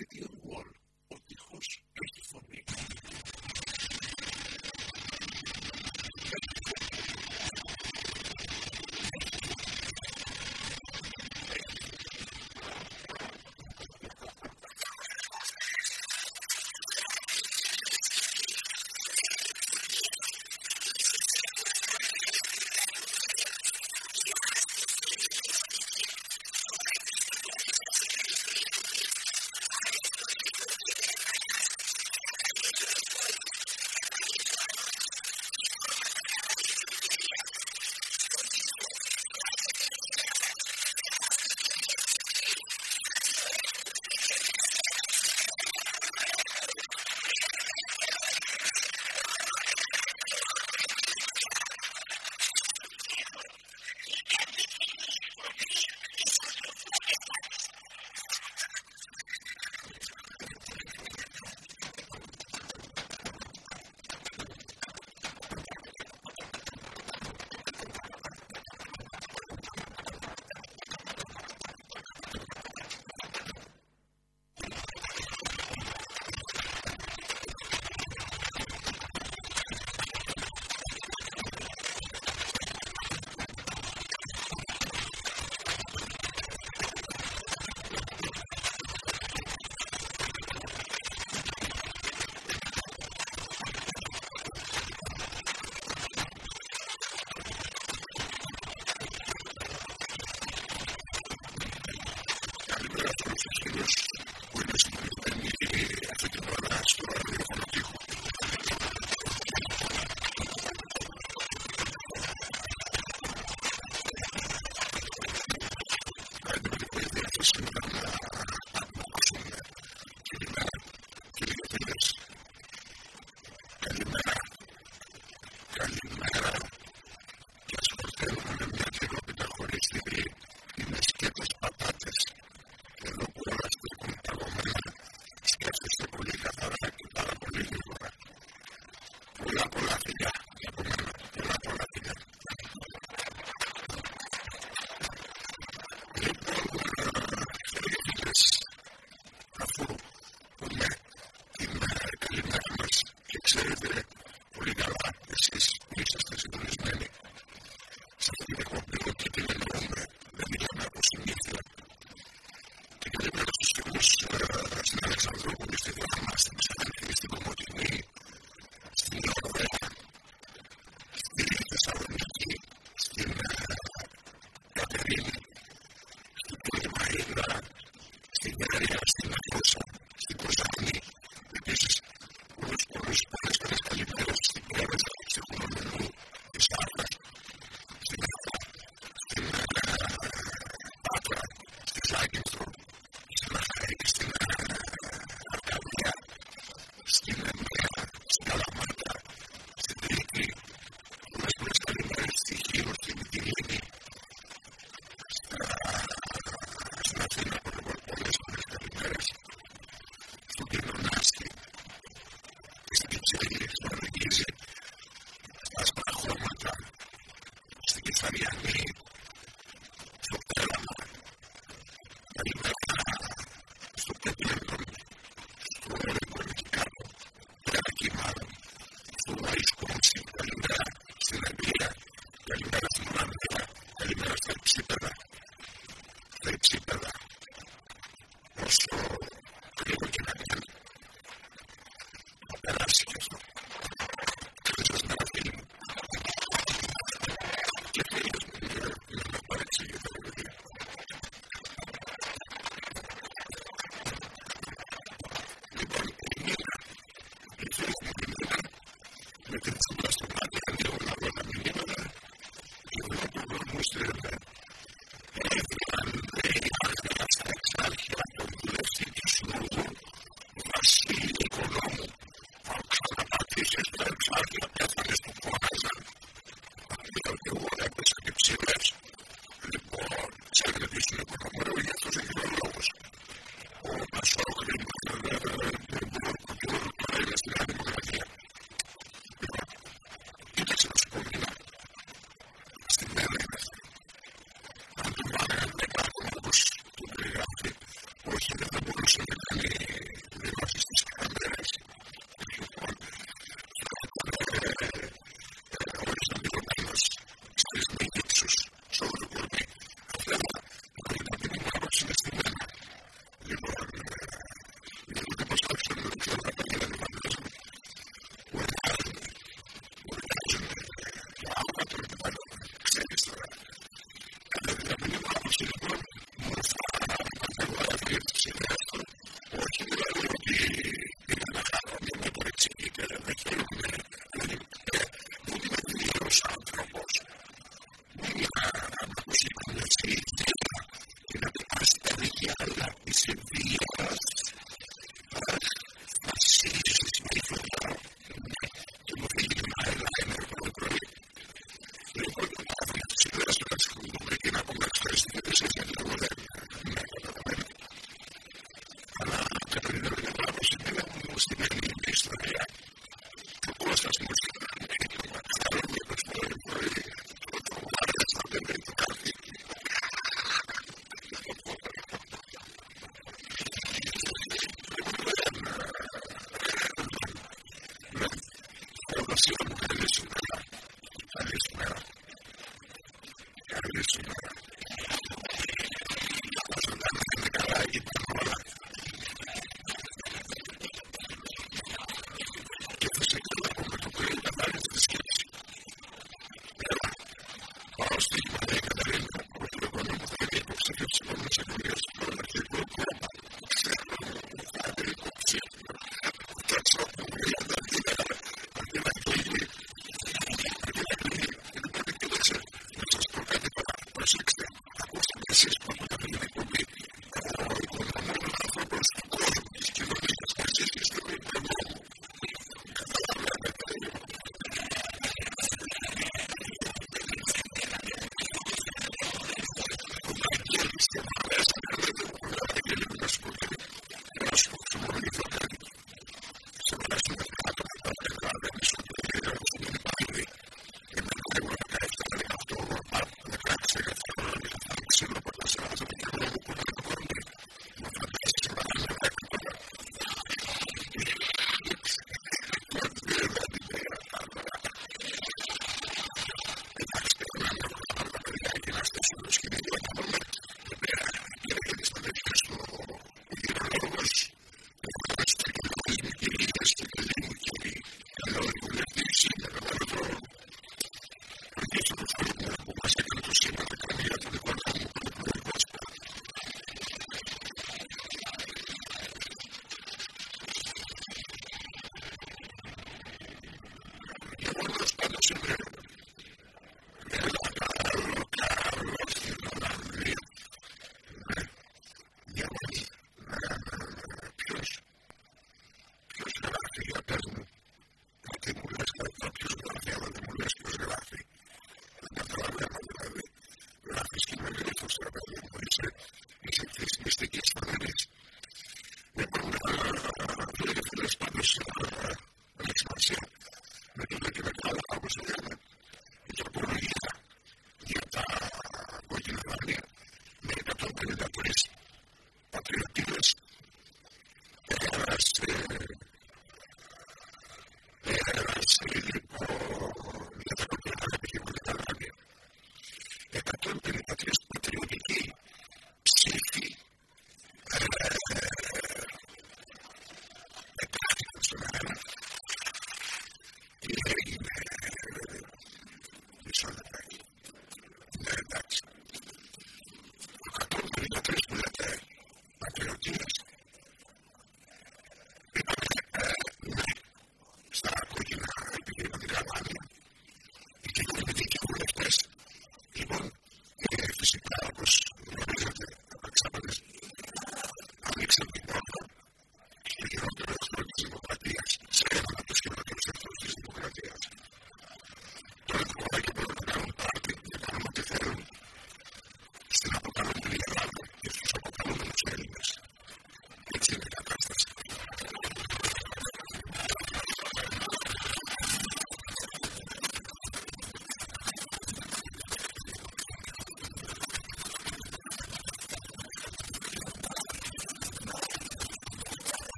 repetido.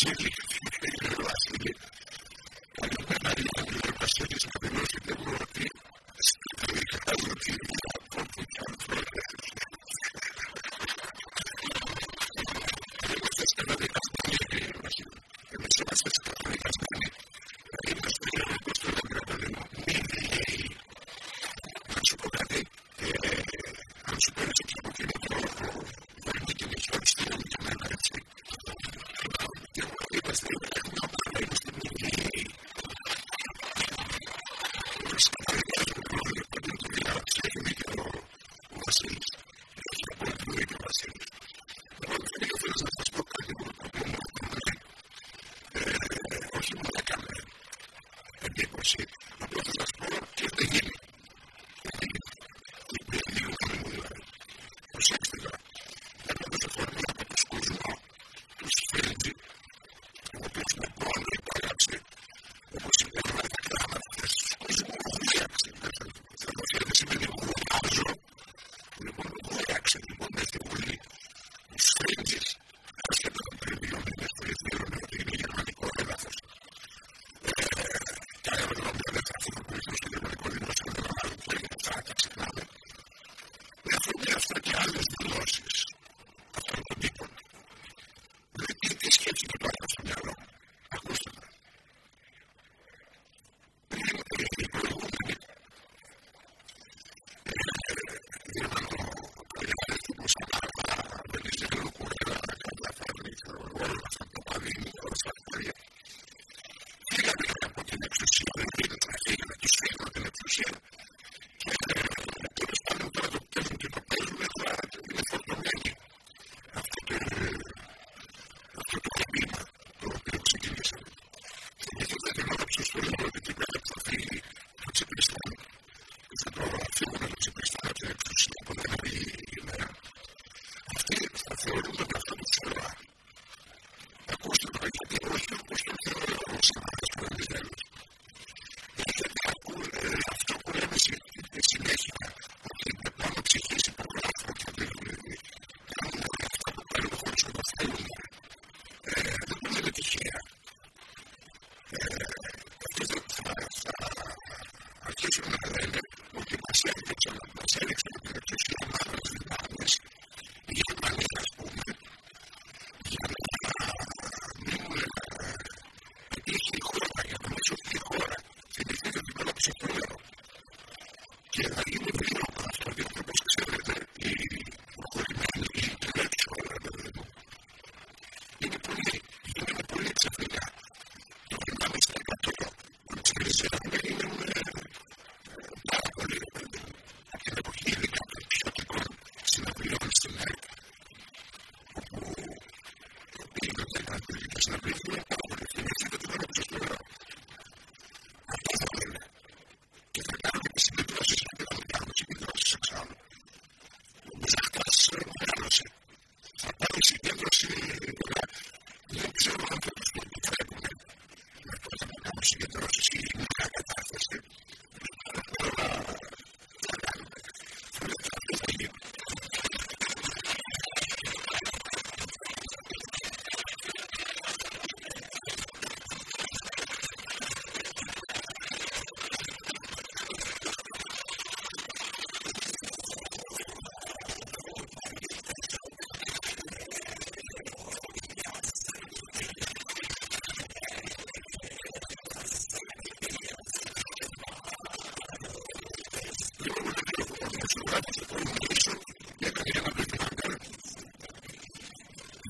Thank you.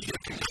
giving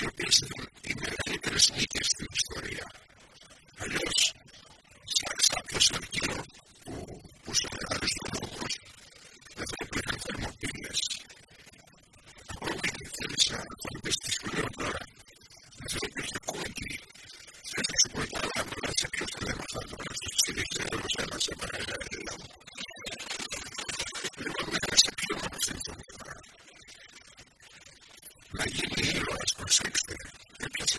οι οποίε είναι οι μεγαλύτερε να γίνει ήρωας, προσέξτε, έπιασε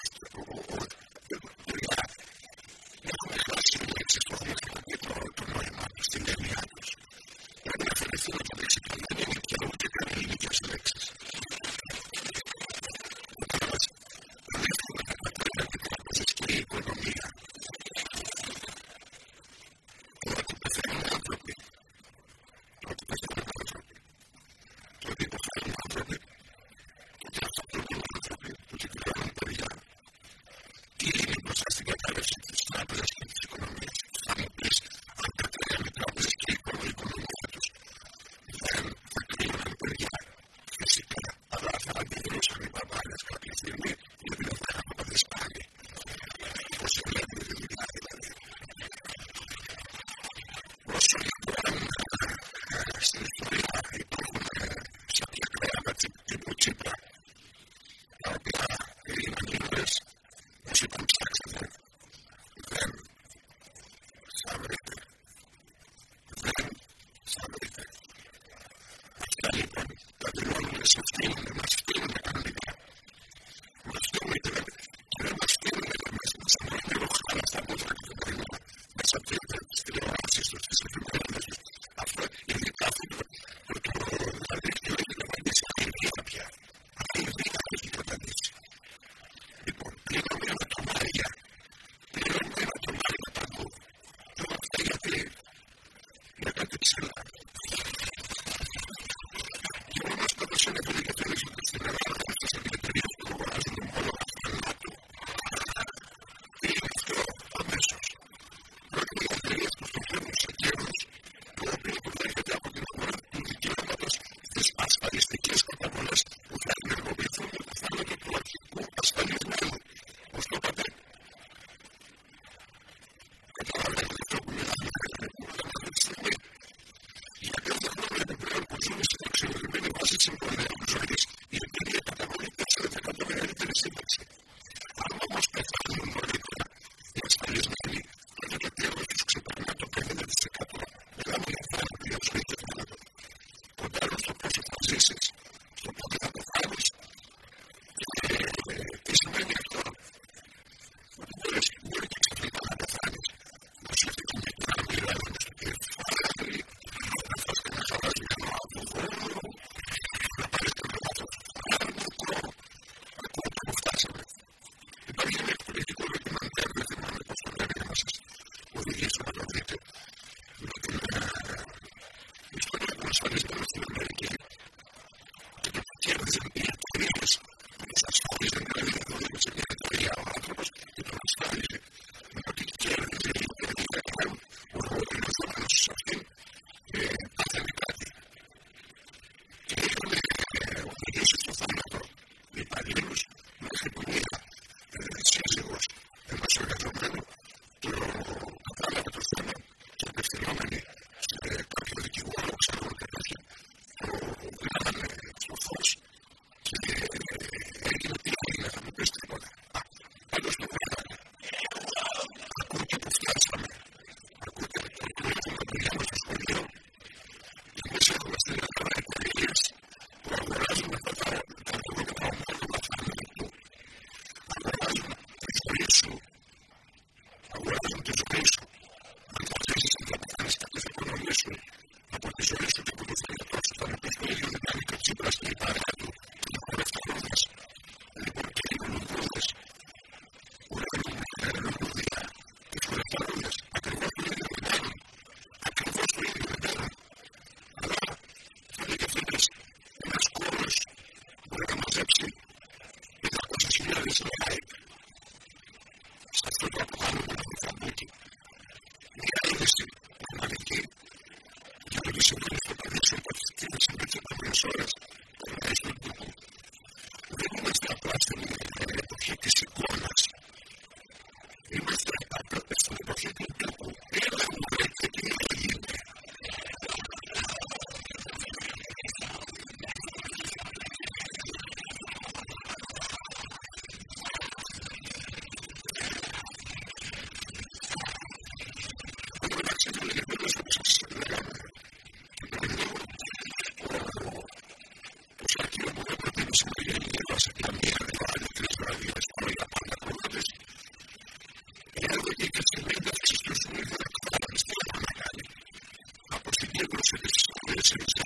peacefully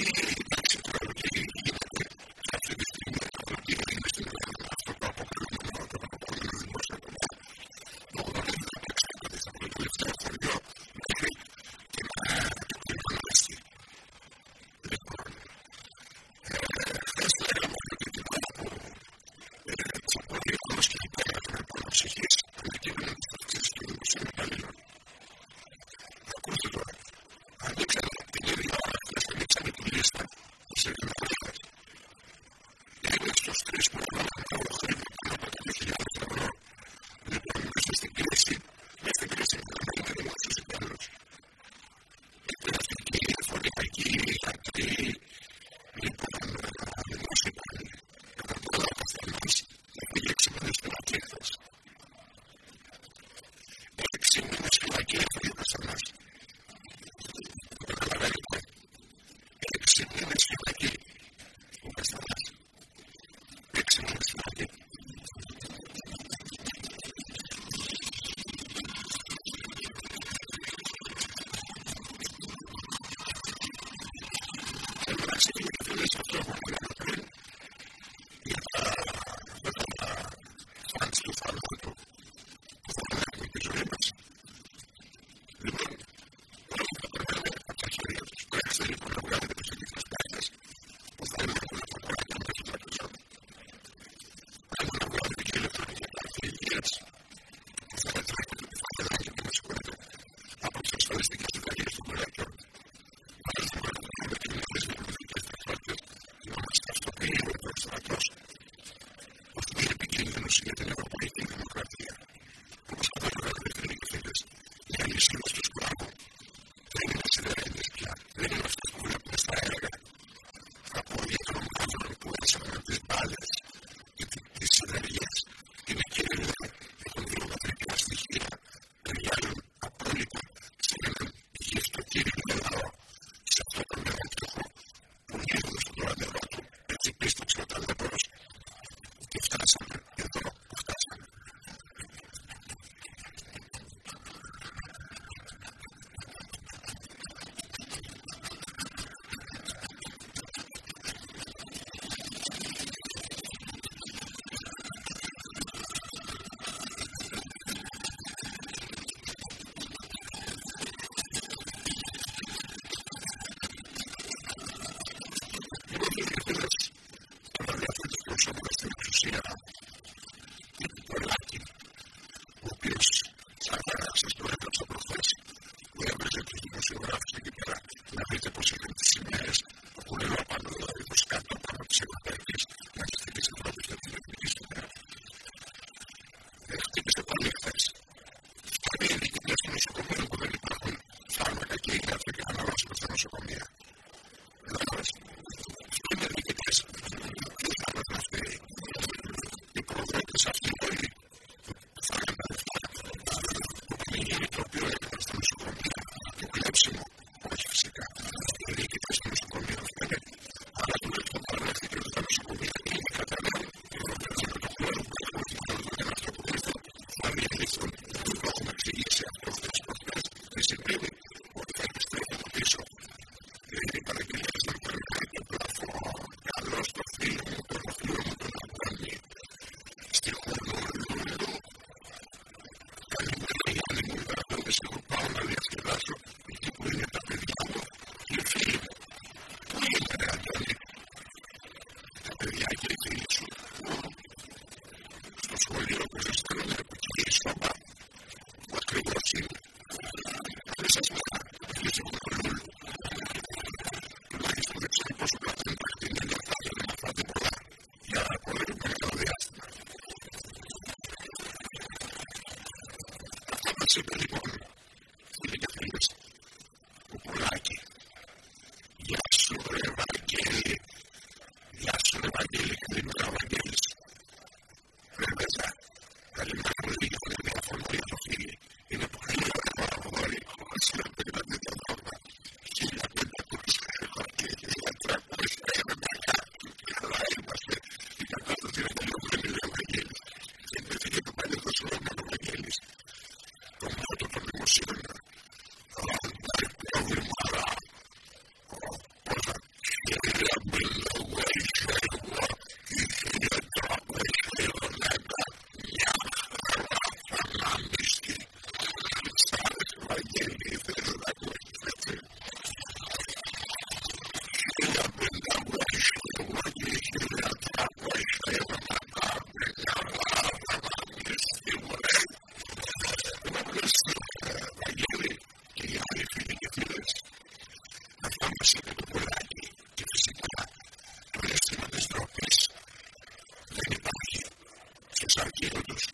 getting it Como otro Jardim dos